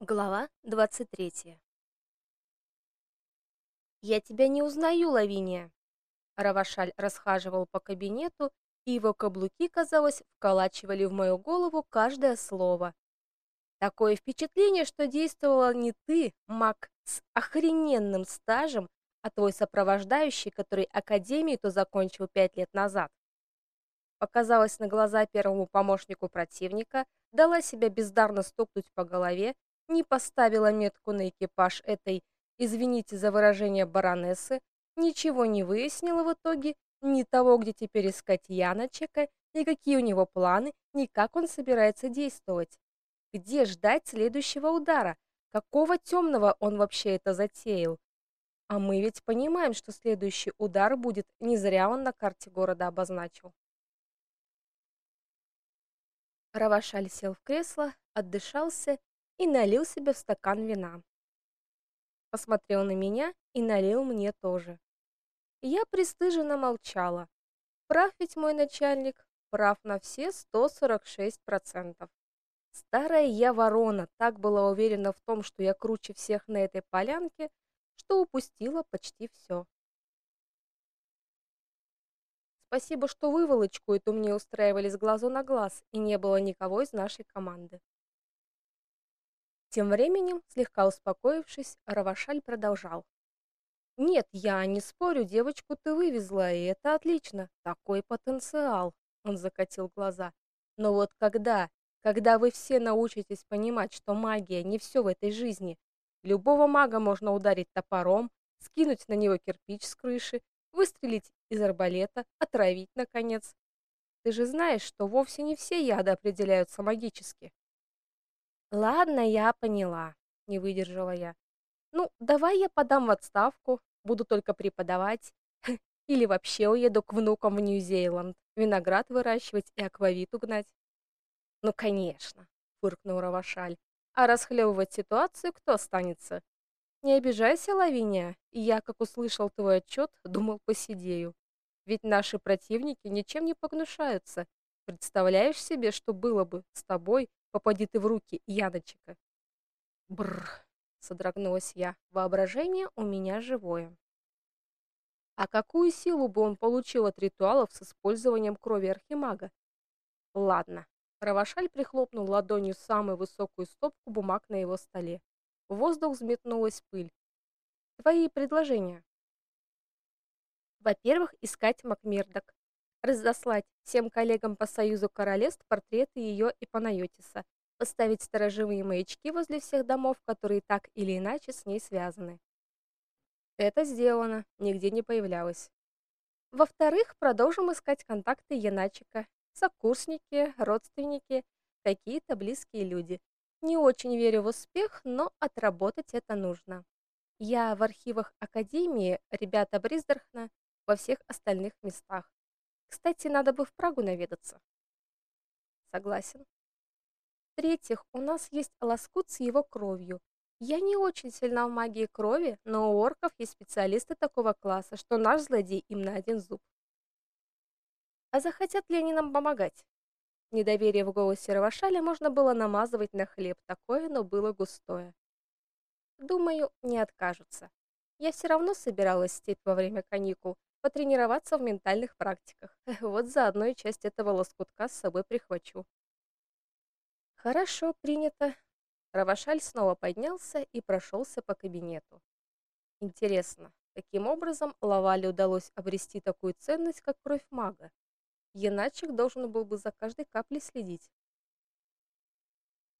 Глава 23. Я тебя не узнаю, Лавиния. Равашаль расхаживал по кабинету, и его каблуки, казалось, вколачивали в мою голову каждое слово. Такое впечатление, что действовала не ты, маг с охрененным стажем, а твой сопровождающий, который академию то закончил пять лет назад. Показалась на глаза первому помощнику противника, дала себя бездарно стукнуть по голове не поставила метку на экипаж этой, извините за выражение, баронессы, ничего не выяснила в итоге, ни того, где теперь искать Яночека, ни какие у него планы, ни как он собирается действовать. Где ждать следующего удара? Какого темного он вообще это затеял? А мы ведь понимаем, что следующий удар будет не зря он на карте города обозначил. Равашаль сел в кресло, отдышался и налил себе в стакан вина. Посмотрел на меня и налил мне тоже. Я пристыженно молчала. Прав ведь мой начальник, прав на все 146%. Старая я ворона так была уверена в том, что я круче всех на этой полянке, что упустила почти все. Спасибо, что выволочку эту мне устраивали с глазу на глаз, и не было никого из нашей команды. Тем временем, слегка успокоившись, Равашаль продолжал. Нет, я не спорю, девочку ты вывезла, и это отлично. Такой потенциал, он закатил глаза. Но вот когда, когда вы все научитесь понимать, что магия не все в этой жизни. Любого мага можно ударить топором, скинуть на него кирпич с крыши, выстрелить из арбалета, отравить наконец. Ты же знаешь, что вовсе не все яды определяются магически. Ладно, я поняла, не выдержала я. Ну, давай я подам в отставку, буду только преподавать или вообще уеду к внукам в Нью-Зеланд, виноград выращивать и аквавит угнать. Ну, конечно, фыркнул Равашаль. А расхлебывать ситуацию кто останется? Не обижайся, Лавиния. Я, как услышал твой отчет, думал, посидею. Ведь наши противники ничем не погнушаются. Представляешь себе, что было бы с тобой, Попади ты в руки Яночка. Бр, содрогнулась я. Воображение у меня живое. А какую силу бы он получил от ритуалов с использованием крови архимага? Ладно. Равашаль прихлопнул ладонью самую высокую стопку бумаг на его столе. В воздух взметнулась пыль. Твои предложения. Во-первых, искать Макмердок разослать всем коллегам по Союзу королевств портреты ее и Панайотиса, поставить сторожевые маячки возле всех домов, которые так или иначе с ней связаны. Это сделано, нигде не появлялось. Во-вторых, продолжим искать контакты Яначика, сокурсники, родственники, какие-то близкие люди. Не очень верю в успех, но отработать это нужно. Я в архивах Академии, ребята Бриздерхна, во всех остальных местах. Кстати, надо бы в Прагу наведаться. Согласен. В-третьих, у нас есть лоскут с его кровью. Я не очень сильна в магии крови, но у орков есть специалисты такого класса, что наш злодей им на один зуб. А захотят ли они нам помогать? Недоверие в голосе Равашаля можно было намазывать на хлеб, такое, но было густое. Думаю, не откажутся. Я все равно собиралась степь во время каникул, потренироваться в ментальных практиках. Вот заодно и часть этого лоскутка с собой прихвачу. Хорошо, принято. Равашаль снова поднялся и прошелся по кабинету. Интересно, каким образом Лавале удалось обрести такую ценность, как кровь мага? Яначек должен был бы за каждой каплей следить.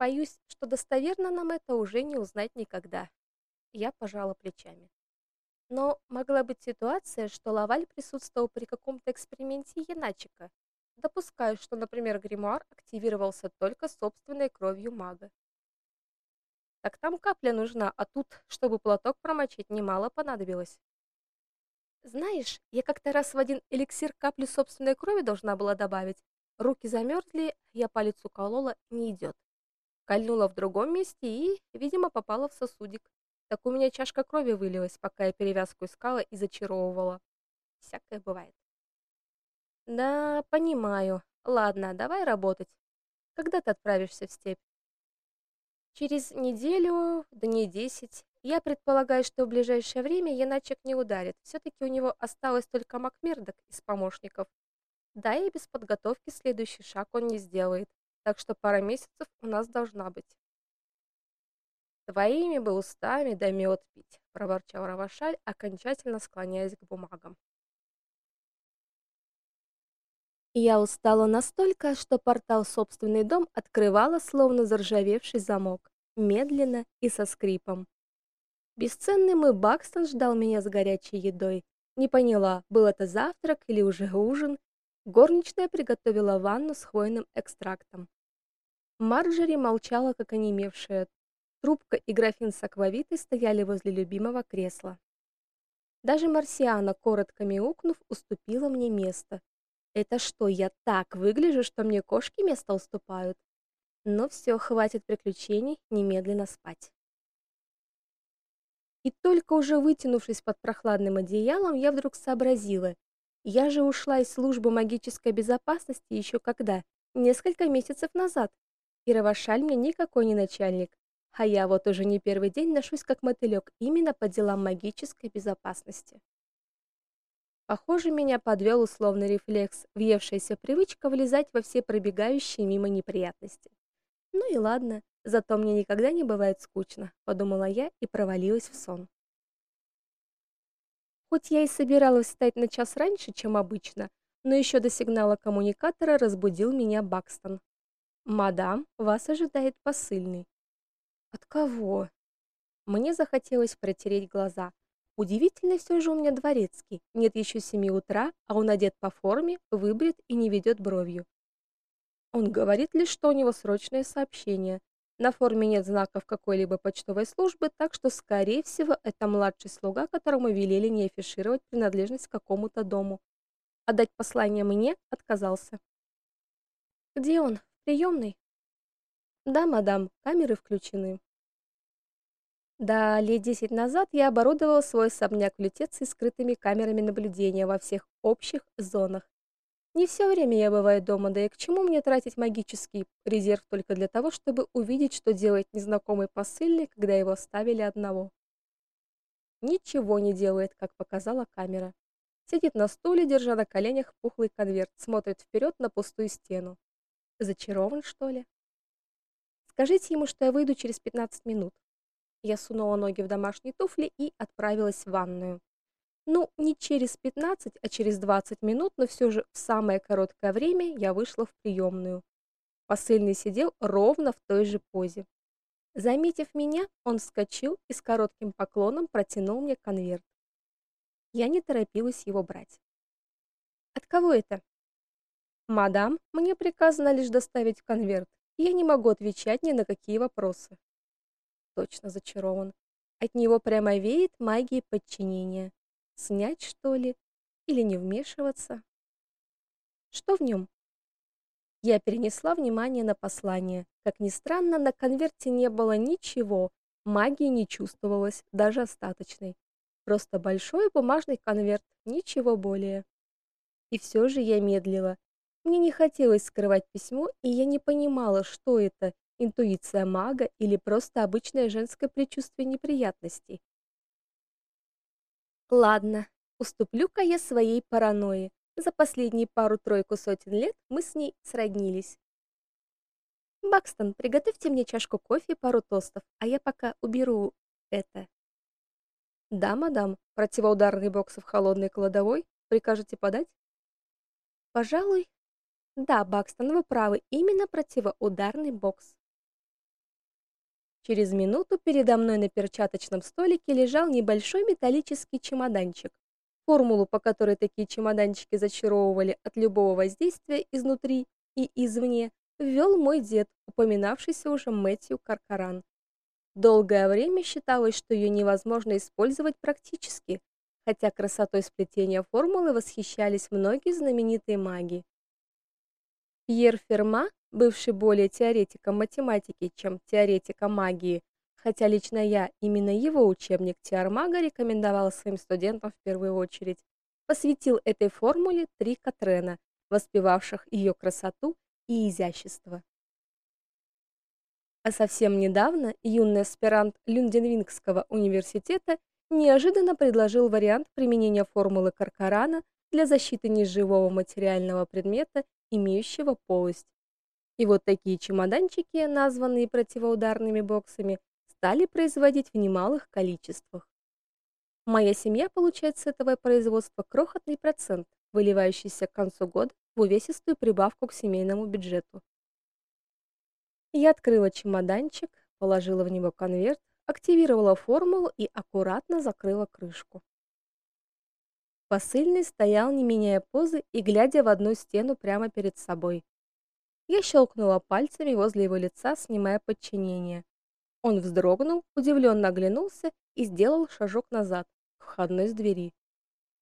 Боюсь, что достоверно нам это уже не узнать никогда. Я пожала плечами. Но могла быть ситуация, что Лаваль присутствовал при каком-то эксперименте Яначика. Допускаю, что, например, гримуар активировался только собственной кровью мага. Так там капля нужна, а тут, чтобы платок промочить, немало понадобилось. Знаешь, я как-то раз в один эликсир каплю собственной крови должна была добавить. Руки замерзли, я палец уколола, не идет. Кольнула в другом месте и, видимо, попала в сосудик. Так у меня чашка крови вылилась, пока я перевязку искала и зачаровывала. Всякое бывает. Да, понимаю. Ладно, давай работать. Когда ты отправишься в степь? Через неделю, дней десять. Я предполагаю, что в ближайшее время Яначек не ударит. все таки у него осталось только Макмердок из помощников. Да и без подготовки следующий шаг он не сделает. Так что пара месяцев у нас должна быть. Твоими бы устами да мед пить, проворчал Равашаль, окончательно склоняясь к бумагам. Я устала настолько, что портал собственный дом открывала словно заржавевший замок, медленно и со скрипом. Бесценный мой Бакстон ждал меня с горячей едой. Не поняла, был это завтрак или уже ужин. Горничная приготовила ванну с хвойным экстрактом. Марджери молчала, как онемевшая. Трубка и графин с аквавитой стояли возле любимого кресла. Даже Марсиана, коротко мяукнув, уступила мне место, это что, я так выгляжу, что мне кошки место уступают? Ну все, хватит приключений, немедленно спать. И только уже вытянувшись под прохладным одеялом, я вдруг сообразила: я же ушла из службы магической безопасности еще когда? Несколько месяцев назад. И Равашаль мне никакой не начальник. А я вот уже не первый день ношусь как мотылек именно по делам магической безопасности. Похоже, меня подвел условный рефлекс, въевшаяся привычка влезать во все пробегающие мимо неприятности. Ну и ладно, зато мне никогда не бывает скучно, подумала я и провалилась в сон. Хоть я и собиралась встать на час раньше, чем обычно, но еще до сигнала коммуникатора разбудил меня Бакстон. Мадам, вас ожидает посыльный. От кого? Мне захотелось протереть глаза. Удивительно все же у меня дворецкий. Нет еще семи утра, а он одет по форме, выбрит и не ведет бровью. Он говорит лишь, что у него срочное сообщение. На форме нет знаков какой-либо почтовой службы, так что, скорее всего, это младший слуга, которому велели не афишировать принадлежность к какому-то дому. Отдать послание мне отказался. Где он? В приемной? Да, мадам, камеры включены. Да, лет десять назад я оборудовал свой особняк в Лютеции скрытыми камерами наблюдения во всех общих зонах. Не все время я бываю дома, да и к чему мне тратить магический резерв только для того, чтобы увидеть, что делает незнакомый посыльный, когда его оставили одного. Ничего не делает, как показала камера. Сидит на стуле, держа на коленях пухлый конверт, смотрит вперед на пустую стену. Зачарован, что ли? Скажите ему, что я выйду через 15 минут. Я сунула ноги в домашние туфли и отправилась в ванную. Ну, не через 15, а через 20 минут, но все же в самое короткое время я вышла в приемную. Посыльный сидел ровно в той же позе. Заметив меня, он вскочил и с коротким поклоном протянул мне конверт. Я не торопилась его брать. От кого это? Мадам, мне приказано лишь доставить конверт. Я не могу отвечать ни на какие вопросы точно зачарован. От него прямо веет магией подчинения. Снять, что ли? Или не вмешиваться? Что в нем? Я перенесла внимание на послание. Как ни странно, на конверте не было ничего, магии не чувствовалось, даже остаточной. Просто большой бумажный конверт, ничего более. И все же я медлила. Мне не хотелось скрывать письмо, и я не понимала, что это интуиция мага или просто обычное женское предчувствие неприятностей. Ладно, уступлю-ка я своей паранойи. За последние пару-тройку сотен лет мы с ней сроднились. Бакстон, приготовьте мне чашку кофе и пару тостов, а я пока уберу это. Да, мадам, противоударный бокс в холодной кладовой. Прикажете подать? Пожалуй. Да, Бакстон, вы правы, именно противоударный бокс. Через минуту передо мной на перчаточном столике лежал небольшой металлический чемоданчик. Формулу, по которой такие чемоданчики зачаровывали от любого воздействия изнутри и извне, ввел мой дед, упоминавшийся уже Мэтью Каркаран. Долгое время считалось, что ее невозможно использовать практически, хотя красотой сплетения формулы восхищались многие знаменитые маги. Пьер Ферма бывший более теоретиком математики, чем теоретиком магии, хотя лично я именно его учебник Теормага рекомендовал своим студентам в первую очередь, посвятил этой формуле три Катрена, воспевавших ее красоту и изящество. А совсем недавно юный аспирант Люнденвингского университета неожиданно предложил вариант применения формулы Каркарана для защиты неживого материального предмета, имеющего полость. И вот такие чемоданчики, названные противоударными боксами, стали производить в немалых количествах. Моя семья получает с этого производства крохотный процент, выливающийся к концу года в увесистую прибавку к семейному бюджету. Я открыла чемоданчик, положила в него конверт, активировала формулу и аккуратно закрыла крышку. Посыльный стоял, не меняя позы и глядя в одну стену прямо перед собой. Я щелкнула пальцами возле его лица, снимая подчинение. Он вздрогнул, удивленно оглянулся и сделал шажок назад входной с двери.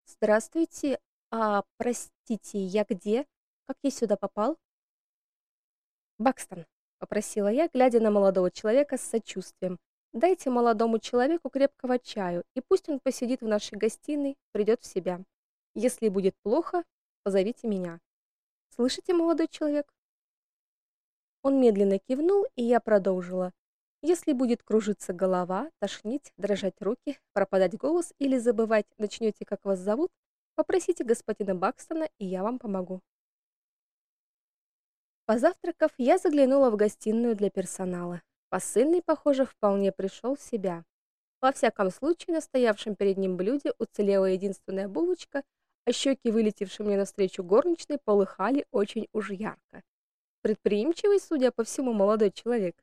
Здравствуйте. А, простите, я где? Как я сюда попал? Бакстон, попросила я, глядя на молодого человека с сочувствием. Дайте молодому человеку крепкого чаю, и пусть он посидит в нашей гостиной, придет в себя. Если будет плохо, позовите меня. Слышите, молодой человек? Он медленно кивнул, и я продолжила. Если будет кружиться голова, тошнить, дрожать руки, пропадать голос или забывать начнете, как вас зовут, попросите господина Бакстона, и я вам помогу. Позавтракав, я заглянула в гостиную для персонала. Посыльный, похоже, вполне пришел в себя. Во всяком случае, на стоявшем перед ним блюде уцелела единственная булочка, а щеки, вылетевшие мне навстречу горничной, полыхали очень уж ярко. Предприимчивый, судя по всему, молодой человек.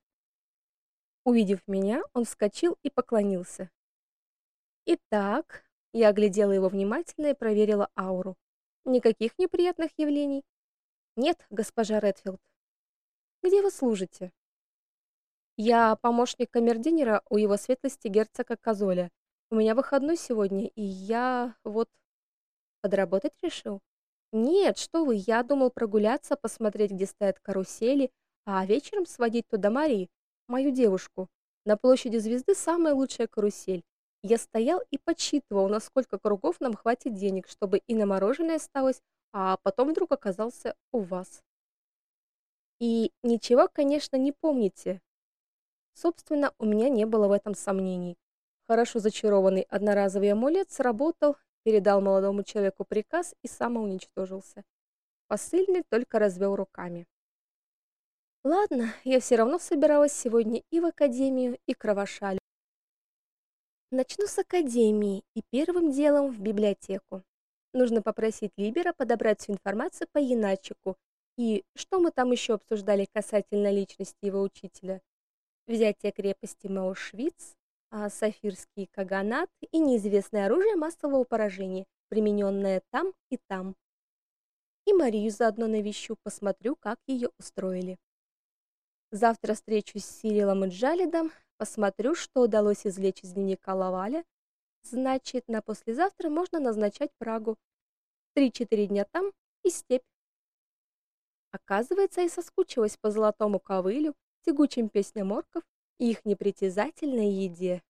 Увидев меня, он вскочил и поклонился. Итак, я оглядела его внимательно и проверила ауру. Никаких неприятных явлений? Нет, госпожа Редфилд. Где вы служите? Я помощник камердинера у его светлости герцога Казоля. У меня выходной сегодня, и я вот подработать решил. Нет, что вы, я думал прогуляться, посмотреть, где стоят карусели, а вечером сводить туда Мари мою девушку. На площади Звезды самая лучшая карусель. Я стоял и подсчитывал, на сколько кругов нам хватит денег, чтобы и на мороженое осталось, а потом вдруг оказался у вас. И ничего, конечно, не помните. Собственно, у меня не было в этом сомнений. Хорошо зачарованный одноразовый амулет сработал, передал молодому человеку приказ и самоуничтожился. Посыльный только развел руками. Ладно, я все равно собиралась сегодня и в академию, и к. Начну с академии и первым делом в библиотеку. Нужно попросить Либера подобрать всю информацию по Яначику и что мы там еще обсуждали касательно личности его учителя. Взятие крепости Маушвиц, а Сафирский каганат и неизвестное оружие массового поражения, примененное там и там. И Марию заодно навещу, посмотрю, как ее устроили. Завтра встречусь с Сирилом и Джалидом, посмотрю, что удалось извлечь из дневника Лаваля. Значит, на послезавтра можно назначать Прагу. Три-четыре дня там и степь. Оказывается, я соскучилась по золотому ковылю, тягучим песням орков и их непритязательной еде.